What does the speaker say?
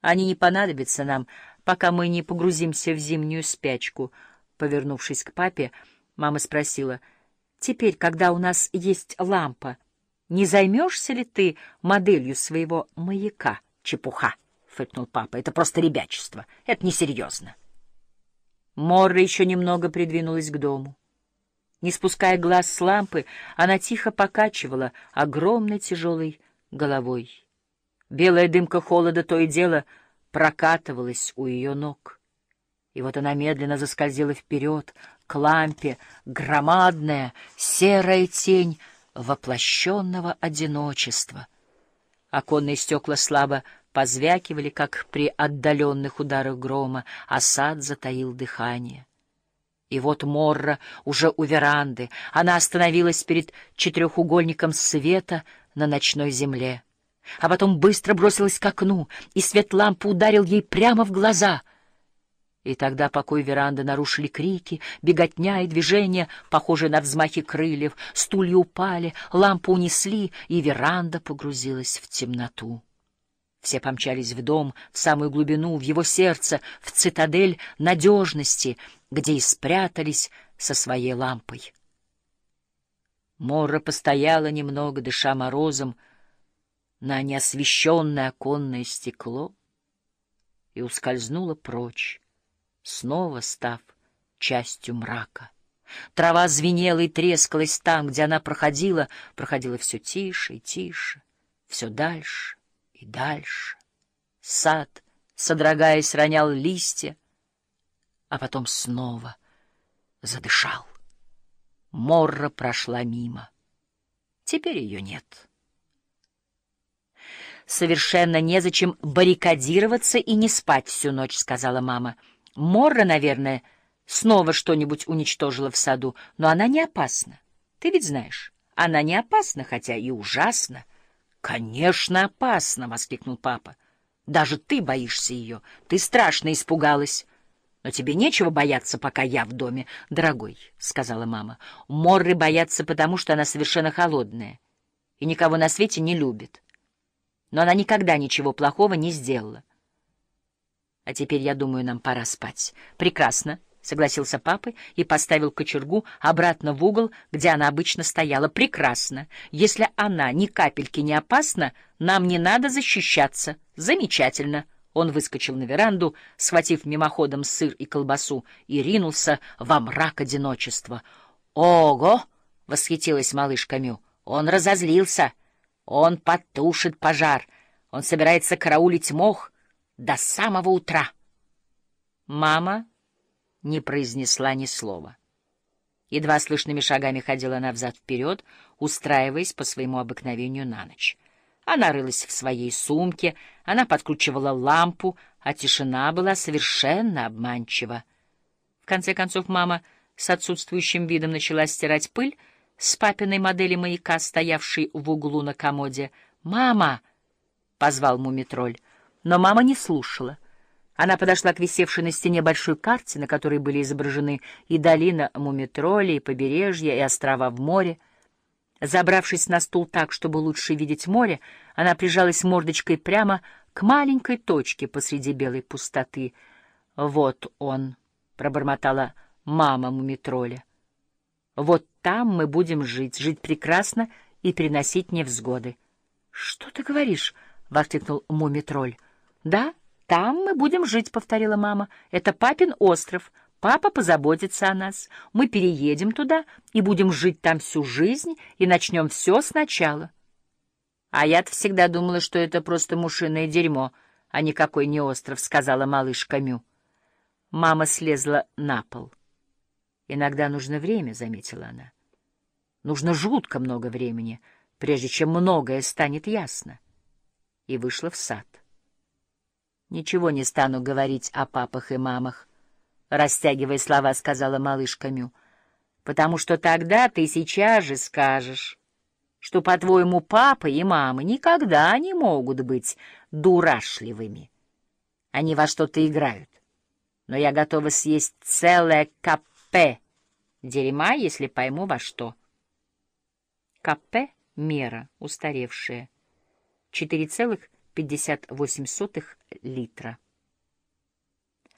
Они не понадобятся нам, пока мы не погрузимся в зимнюю спячку. Повернувшись к папе, мама спросила, «Теперь, когда у нас есть лампа, не займешься ли ты моделью своего маяка?» «Чепуха!» — фыркнул папа. «Это просто ребячество. Это несерьезно». Морра еще немного придвинулась к дому. Не спуская глаз с лампы, она тихо покачивала огромной тяжелой головой. Белая дымка холода то и дело прокатывалась у ее ног. И вот она медленно заскользила вперед, к лампе, громадная серая тень воплощенного одиночества. Оконные стекла слабо позвякивали, как при отдаленных ударах грома, а сад затаил дыхание. И вот Морра уже у веранды. Она остановилась перед четырехугольником света на ночной земле а потом быстро бросилась к окну, и свет лампы ударил ей прямо в глаза. И тогда покой веранды нарушили крики, беготня и движения, похожие на взмахи крыльев, стулья упали, лампу унесли, и веранда погрузилась в темноту. Все помчались в дом, в самую глубину, в его сердце, в цитадель надежности, где и спрятались со своей лампой. Мора постояла немного, дыша морозом, на неосвещенное оконное стекло и ускользнула прочь, снова став частью мрака. Трава звенела и трескалась там, где она проходила, проходила все тише и тише, все дальше и дальше. Сад, содрогаясь, ронял листья, а потом снова задышал. Морра прошла мимо. Теперь ее нет совершенно незачем баррикадироваться и не спать всю ночь, — сказала мама. Морра, наверное, снова что-нибудь уничтожила в саду, но она не опасна. Ты ведь знаешь, она не опасна, хотя и ужасна. — Конечно, опасна! — воскликнул папа. — Даже ты боишься ее. Ты страшно испугалась. Но тебе нечего бояться, пока я в доме, дорогой, — сказала мама. Морры боятся, потому что она совершенно холодная и никого на свете не любит но она никогда ничего плохого не сделала. А теперь, я думаю, нам пора спать. Прекрасно, — согласился папа и поставил кочергу обратно в угол, где она обычно стояла. Прекрасно. Если она ни капельки не опасна, нам не надо защищаться. Замечательно. Он выскочил на веранду, схватив мимоходом сыр и колбасу, и ринулся во мрак одиночества. «Ого!» — восхитилась малышка Мю. «Он разозлился!» Он потушит пожар. Он собирается караулить мох до самого утра. Мама не произнесла ни слова. Едва слышными шагами ходила она взад-вперед, устраиваясь по своему обыкновению на ночь. Она рылась в своей сумке, она подкручивала лампу, а тишина была совершенно обманчива. В конце концов мама с отсутствующим видом начала стирать пыль, с папиной модели маяка, стоявшей в углу на комоде. «Мама!» — позвал мумитроль. Но мама не слушала. Она подошла к висевшей на стене большой карте, на которой были изображены и долина Мумитроли, и побережье, и острова в море. Забравшись на стул так, чтобы лучше видеть море, она прижалась мордочкой прямо к маленькой точке посреди белой пустоты. «Вот он», — пробормотала мама Мумитроля. Вот там мы будем жить, жить прекрасно и приносить невзгоды. — Что ты говоришь? — воскликнул мумитроль. — Да, там мы будем жить, — повторила мама. — Это папин остров. Папа позаботится о нас. Мы переедем туда и будем жить там всю жизнь и начнем все сначала. — А я-то всегда думала, что это просто мушиное дерьмо, а никакой не остров, — сказала малышка Мю. Мама слезла на пол. — Иногда нужно время, — заметила она. Нужно жутко много времени, прежде чем многое станет ясно. И вышла в сад. Ничего не стану говорить о папах и мамах, — растягивая слова, сказала малышка Мю, — потому что тогда ты сейчас же скажешь, что, по-твоему, папа и мама никогда не могут быть дурашливыми. Они во что-то играют. Но я готова съесть целое кап П. Дерьма, если пойму во что. КП — мера, устаревшая. 4,5 58 литра.